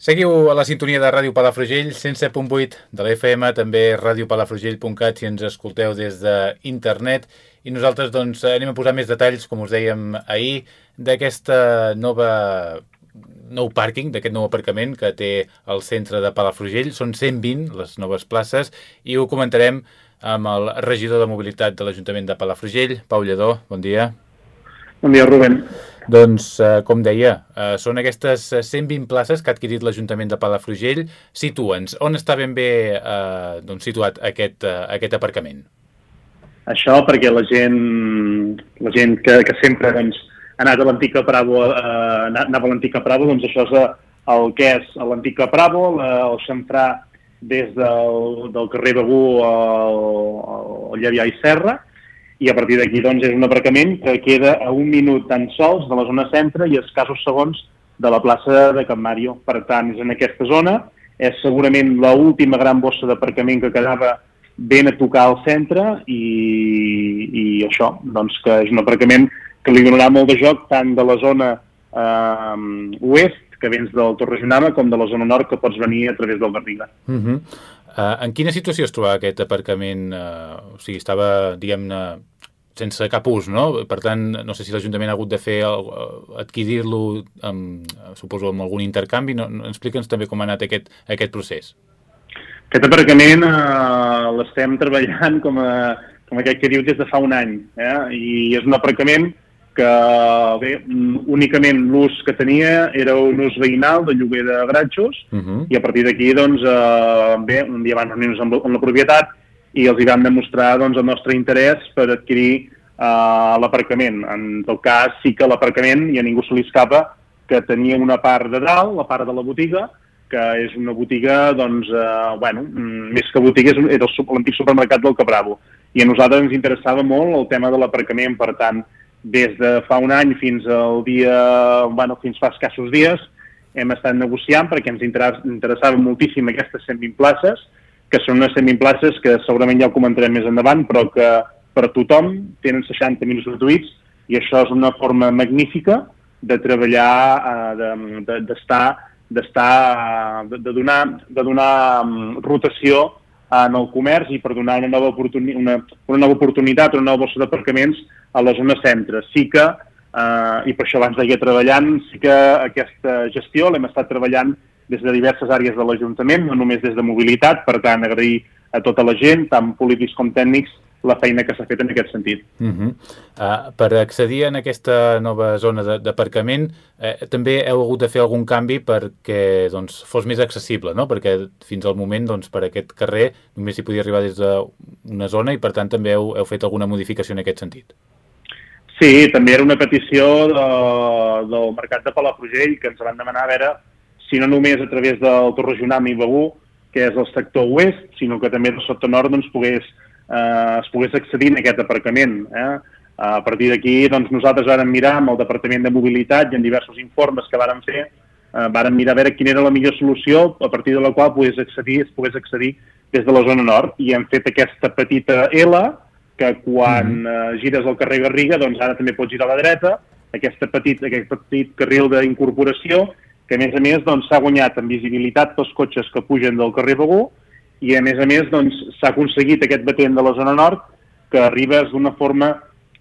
Seguiu a la sintonia de Ràdio Palafrugell, 107.8 de l'FM, també radiopalafrugell.cat si ens escolteu des d'internet. I nosaltres doncs, anem a posar més detalls, com us dèiem ahir, d'aquesta nova nou pàrquing, d'aquest nou aparcament que té el centre de Palafrugell. Són 120 les noves places i ho comentarem amb el regidor de mobilitat de l'Ajuntament de Palafrugell, Pau Lledó. Bon dia. Bon dia, Rubén. Doncs, eh, com deia, eh, són aquestes 120 places que ha adquirit l'Ajuntament de Palafrugell. Situa'ns, on està ben bé eh, doncs, situat aquest, eh, aquest aparcament? Això perquè la gent, la gent que, que sempre doncs, ha anat a l'antic Capravo, eh, anava a l'antic Capravo, doncs això és eh, el que és l'antic Capravo, el xamfrà des del, del carrer Begú al, al Llevià i Serra, i a partir d'aquí doncs, és un aparcament que queda a un minut tan sols de la zona centre i escassos segons de la plaça de Can Mario. Per tant, és en aquesta zona, és segurament l última gran bossa d'aparcament que quedava ben a tocar al centre i, i això, doncs que és un aparcament que li donarà molt de joc tant de la zona eh, oest, que vens del Torregionama, com de la zona nord, que pots venir a través del Garriga. Uh -huh. Uh, en quina situació es trobava aquest aparcament? Uh, o sigui, estava, diguem-ne, sense cap ús, no? Per tant, no sé si l'Ajuntament ha hagut de fer adquirir-lo, suposo, amb algun intercanvi. No, no, Explica'ns també com ha anat aquest, aquest procés. Aquest aparcament eh, l'estem treballant com, a, com aquest que dius des de fa un any, eh? i és un aparcament que bé, únicament l'ús que tenia era un ús veïnal de lloguer de gratxos uh mhm. -huh. i a partir d'aquí doncs, eh, bé, un dia van reunir-nos amb, amb la propietat i els hi vam demostrar doncs, el nostre interès per adquirir uh, l'aparcament. En tot cas, sí que l'aparcament, i a ningú se li escapa, que tenia una part de dalt, la part de la botiga, que és una botiga, doncs, uh, bueno, mm, més que botiga, és, era l'antic supermercat del Capravo. I a nosaltres ens interessava molt el tema de l'aparcament, per tant, des de fa un any fins al dia, bueno, fins fa escassos dies, hem estat negociant perquè ens interessava moltíssim aquestes 120 places, que són unes semiplaces que segurament ja ho comentarem més endavant, però que per tothom tenen 60 minuts gratuïts i això és una forma magnífica de treballar, eh, d'estar de, d'estar de, de donar, de donar um, rotació en el comerç i per donar una nova, oportuni una, una nova oportunitat, una nova bossa d'aparcaments a la zona centre. Sí que, eh, i per això abans d'ahir treballant, sí que aquesta gestió l'hem estat treballant des de diverses àrees de l'Ajuntament, no només des de mobilitat, per tant, agrair a tota la gent, tant polítics com tècnics, la feina que s'ha fet en aquest sentit. Uh -huh. uh, per accedir en aquesta nova zona d'aparcament, eh, també heu hagut de fer algun canvi perquè doncs, fos més accessible, no? perquè fins al moment doncs, per aquest carrer només hi podia arribar des d'una zona i per tant també heu, heu fet alguna modificació en aquest sentit. Sí, també era una petició de, del Mercat de Palafrugell que ens van demanar a veure si no només a través del Torregionam i Begú, que és el sector oest, sinó que també del sector nord doncs, pogués, eh, es pogués accedir en aquest aparcament. Eh? A partir d'aquí doncs, nosaltres vàrem mirar amb el Departament de Mobilitat i en diversos informes que vàrem fer, eh, vàrem mirar a veure quina era la millor solució a partir de la qual pogués accedir, es pogués accedir des de la zona nord i hem fet aquesta petita L que quan mm. eh, gires al carrer Garriga doncs ara també pots girar a la dreta, aquesta petit, aquest petit carril d'incorporació que a més a més doncs, s'ha doncs, guanyat en visibilitat pels cotxes que pugen del carrer Begú i a més a més doncs, s'ha doncs, aconseguit aquest batent de la zona nord que arribes d'una forma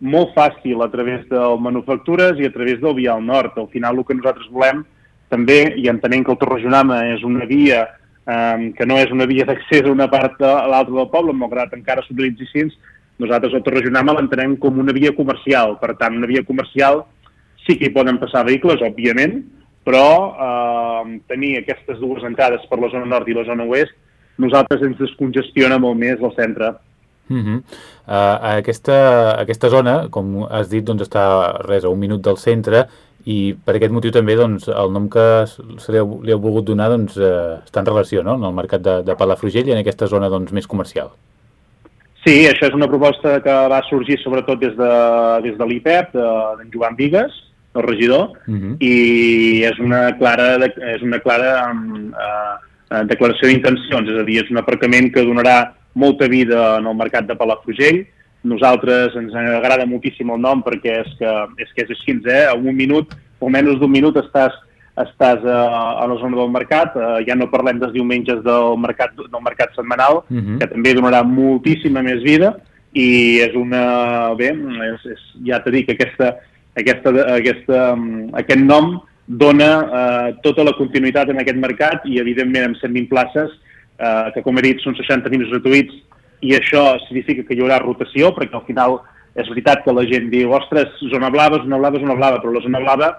molt fàcil a través del manufactures i a través del vial nord. Al final el que nosaltres volem també, i entenent que el Torregionama és una via eh, que no és una via d'accés a una part a l'altra del poble, malgrat encara s'utilitzi així, nosaltres el Torregionama l'entenem com una via comercial. Per tant, una via comercial sí que hi poden passar vehicles, òbviament, però eh, tenir aquestes dues entrades per la zona nord i la zona oest, nosaltres ens descongestiona molt més el centre. Uh -huh. uh, aquesta, aquesta zona, com has dit, doncs està res a un minut del centre i per aquest motiu també doncs, el nom que se li heu, li heu volgut donar doncs, uh, està en relació no? en el mercat de, de Palafrugell i en aquesta zona doncs, més comercial. Sí, això és una proposta que va sorgir sobretot des de, des de l'IPEP, d'en Joan Vigues, el regidor, uh mhm. -huh. i és una clara, és una clara um, uh, declaració d'intencions, és a dir, és un aparcament que donarà molta vida en el mercat de Palafrugell. Nosaltres ens agrada moltíssim el nom perquè és que és, que és així, eh? En un minut, o menys d'un minut, estàs estàs a, a la zona del mercat, eh, ja no parlem dels diumenges del mercat, del mercat setmanal, uh -huh. que també donarà moltíssima més vida, i és una... bé, és, és, ja t'he dit, aquesta, aquesta, aquesta, aquest nom dona eh, tota la continuïtat en aquest mercat i, evidentment, amb 120 places, eh, que, com he dit, són 60 minuts gratuïts, i això significa que hi haurà rotació, perquè al final és veritat que la gent diu, ostres, zona blava, zona blava, zona blava, però la zona blava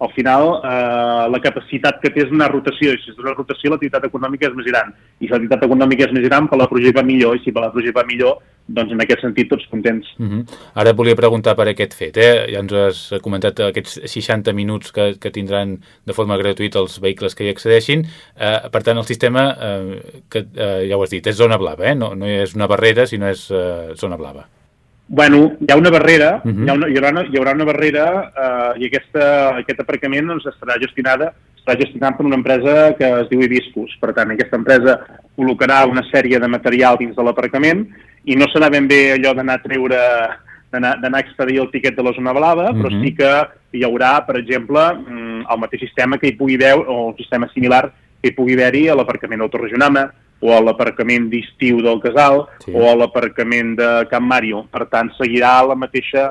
al final eh, la capacitat que té és una rotació, i si és una rotació l'activitat econòmica és més gran, i si l'activitat econòmica és més gran, per la projecte va millor, i si per la projecte va millor, doncs en aquest sentit tots contents. Uh mhm. -huh. Ara volia preguntar per aquest fet, eh? ja ens has comentat aquests 60 minuts que, que tindran de forma gratuïta els vehicles que hi accedeixin, eh, per tant el sistema, eh, que eh, ja ho has dit, és zona blava, eh? no, no és una barrera, sinó és eh, zona blava. Bueno, hi ha una barrera, uh -huh. hi, ha una, hi, haurà una, hi haurà una barrera eh, i aquesta, aquest aparcament doncs, estarà gestionada està gestionat per una empresa que es diu Ibiscus. Per tant, aquesta empresa col·locarà una sèrie de material dins de l'aparcament i no serà ben bé allò d'anar a treure d'anar a expedir el tiquet de la zona blava, uh -huh. però mhm. sí que hi haurà, per exemple, mm, el mateix sistema que hi pugui veure, o un sistema similar que hi pugui haver-hi a l'aparcament Autoregionama, o a l'aparcament d'estiu del Casal sí. o a l'aparcament de Camp Mario. Per tant, seguirà la mateixa,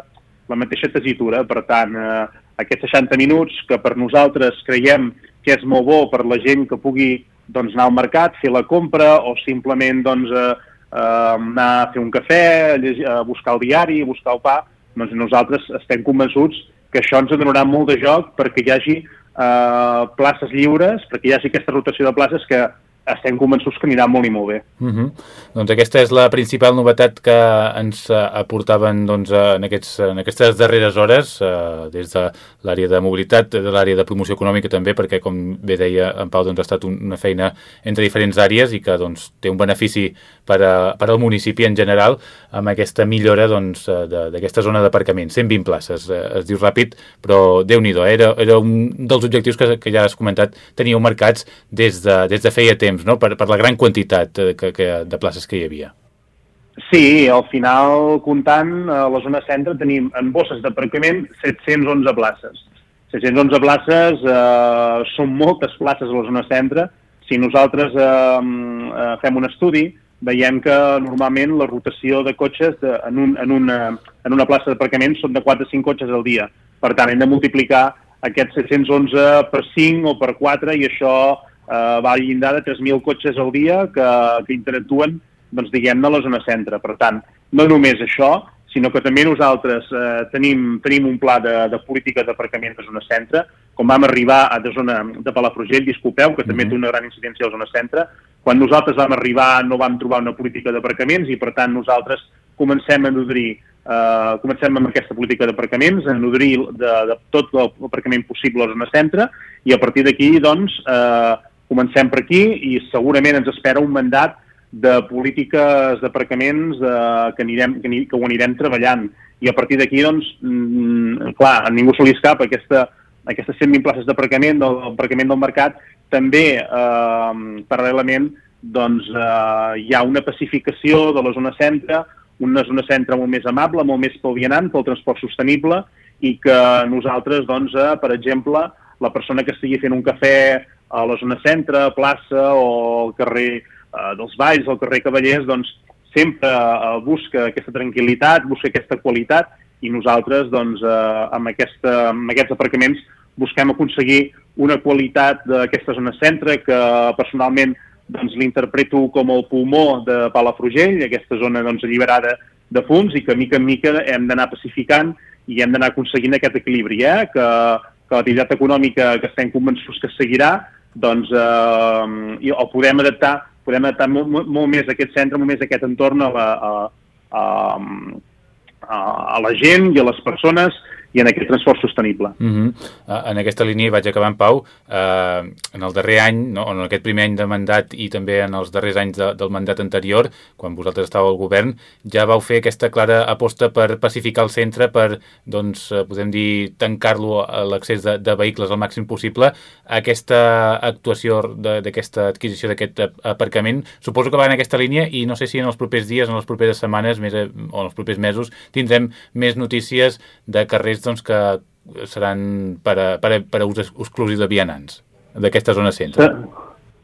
la mateixa tesitura. Per tant, eh, aquests 60 minuts que per nosaltres creiem que és molt bo per la gent que pugui doncs, anar al mercat, fer la compra o simplement doncs, eh, eh, anar a fer un cafè, a, llegir, a buscar el diari, a buscar el pa, doncs nosaltres estem convençuts que això ens donarà molt de joc perquè hi hagi eh, places lliures, perquè hi hagi aquesta rotació de places que estem convençuts que anirà molt i molt bé. Uh mhm. -huh. Doncs aquesta és la principal novetat que ens eh, aportaven doncs, en, aquests, en aquestes darreres hores, eh, des de l'àrea de mobilitat, de l'àrea de promoció econòmica també, perquè, com bé deia en Pau, doncs, ha estat una feina entre diferents àrees i que doncs, té un benefici per, a, per al municipi en general amb aquesta millora doncs, eh, d'aquesta zona d'aparcament. 120 places, eh, es diu ràpid, però déu nhi era, era un dels objectius que, que ja has comentat, teníeu marcats des de, des de feia temps temps, no? per, per la gran quantitat de, que, que, de places que hi havia. Sí, al final, comptant, a la zona centre tenim en bosses d'aparcament 711 places. 711 places eh, són moltes places a la zona centre. Si nosaltres eh, eh, fem un estudi, veiem que normalment la rotació de cotxes de, en, un, en, una, en una plaça d'aparcament són de 4 o 5 cotxes al dia. Per tant, hem de multiplicar aquests 711 per 5 o per 4 i això eh, va al llindar de 3.000 cotxes al dia que, que interactuen, doncs, diguem-ne, a la zona centre. Per tant, no només això, sinó que també nosaltres eh, tenim, tenim un pla de, de política d'aparcament de zona centre, com vam arribar a de zona de Palafrugell, disculpeu, que també té una gran incidència a la zona centre. Quan nosaltres vam arribar no vam trobar una política d'aparcaments i, per tant, nosaltres comencem a nodrir eh, comencem amb aquesta política d'aparcaments, a nodrir de, de tot l'aparcament possible a la zona centre i a partir d'aquí, doncs, eh, Comencem per aquí i segurament ens espera un mandat de polítiques d'aparcaments eh, que, anirem, que, que ho anirem treballant. I a partir d'aquí, doncs, mm, clar, a ningú se li escapa aquesta, aquestes 120 places d'aparcament del aparcament del mercat, també, eh, paral·lelament, doncs, eh, hi ha una pacificació de la zona centre, una zona centre molt més amable, molt més pel vianant, pel transport sostenible, i que nosaltres, doncs, eh, per exemple, la persona que estigui fent un cafè a la zona centre, plaça o al carrer eh, dels Valls, al carrer Cavallers, doncs sempre eh, busca aquesta tranquil·litat, busca aquesta qualitat i nosaltres doncs, eh, amb, aquesta, amb aquests aparcaments busquem aconseguir una qualitat d'aquesta zona centre que personalment doncs, l'interpreto com el pulmó de Palafrugell, aquesta zona doncs, alliberada de fons i que mica en mica hem d'anar pacificant i hem d'anar aconseguint aquest equilibri, eh? que, que l'activitat econòmica que estem convençuts que seguirà doncs eh, o podem adaptar, podem adaptar molt, molt, molt més aquest centre, molt més aquest entorn a la, a, a, a la gent i a les persones i en aquest transport sostenible. Uh -huh. En aquesta línia vaig acabar en Pau. Uh, en el darrer any, no, en aquest primer any de mandat i també en els darrers anys de, del mandat anterior, quan vosaltres estàveu al govern, ja vau fer aquesta clara aposta per pacificar el centre, per, doncs, eh, podem dir, tancar-lo a l'accés de, de vehicles al màxim possible. Aquesta actuació d'aquesta adquisició d'aquest aparcament, suposo que va en aquesta línia i no sé si en els propers dies, en les properes setmanes més, o en els propers mesos, tindrem més notícies de carrers doncs, que seran per a, per a, per a ús exclusiu de vianants d'aquesta zona centre.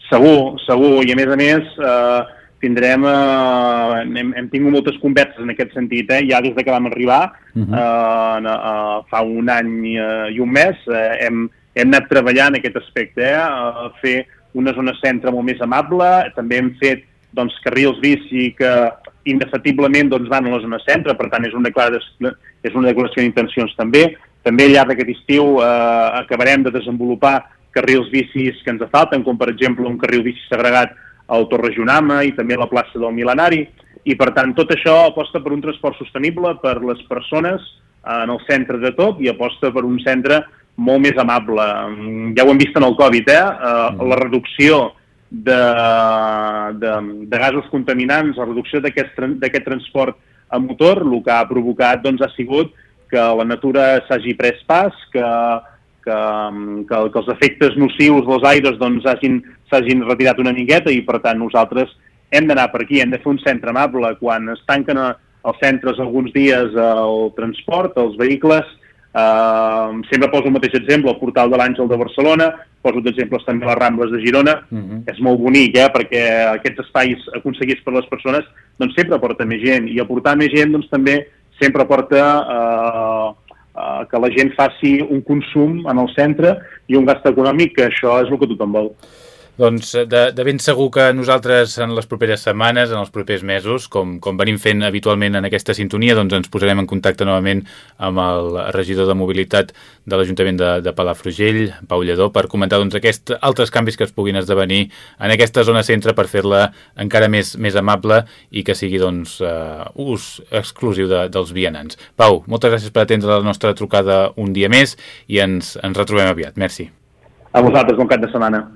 Segur, segur, i a més a més eh, tindrem, eh, hem, hem tingut moltes converses en aquest sentit, eh, ja des de que vam arribar, uh -huh. eh, eh, fa un any eh, i un mes, eh, hem, hem anat treballant en aquest aspecte, eh, a fer una zona centre molt més amable, també hem fet doncs, carrils bici que indefatiblement doncs, van a la zona centre, per tant és una, declaració, és una declaració d'intencions també. També al llarg d'aquest estiu eh, acabarem de desenvolupar carrils bicis que ens falten, com per exemple un carril bici segregat al Torre Junama i també a la plaça del Milenari, i per tant tot això aposta per un transport sostenible per les persones eh, en el centre de tot i aposta per un centre molt més amable. Ja ho hem vist en el Covid, eh? eh la reducció de, de, de gasos contaminants, la reducció d'aquest transport a motor, el que ha provocat doncs, ha sigut que la natura s'hagi pres pas, que que, que, que els efectes nocius dels aires doncs, s'hagin doncs, retirat una miqueta i, per tant, nosaltres hem d'anar per aquí, hem de fer un centre amable. Quan es tanquen els centres alguns dies el transport, els vehicles, eh, sempre poso el mateix exemple, el portal de l'Àngel de Barcelona, poso d'exemples també les Rambles de Girona, uh mhm. -huh. és molt bonic, eh, perquè aquests espais aconseguits per les persones doncs sempre porta més gent, i aportar més gent doncs també sempre porta eh, eh, que la gent faci un consum en el centre i un gast econòmic, que això és el que tothom vol. Doncs de, de ben segur que nosaltres en les properes setmanes, en els propers mesos, com, com venim fent habitualment en aquesta sintonia, doncs ens posarem en contacte novament amb el regidor de mobilitat de l'Ajuntament de, de Palafrugell, Pau Lledó, per comentar doncs, aquests altres canvis que es puguin esdevenir en aquesta zona centre per fer-la encara més, més amable i que sigui doncs, uh, ús exclusiu de, dels vianants. Pau, moltes gràcies per atendre la nostra trucada un dia més i ens, ens retrobem aviat. Merci. A vosaltres, bon cap de setmana.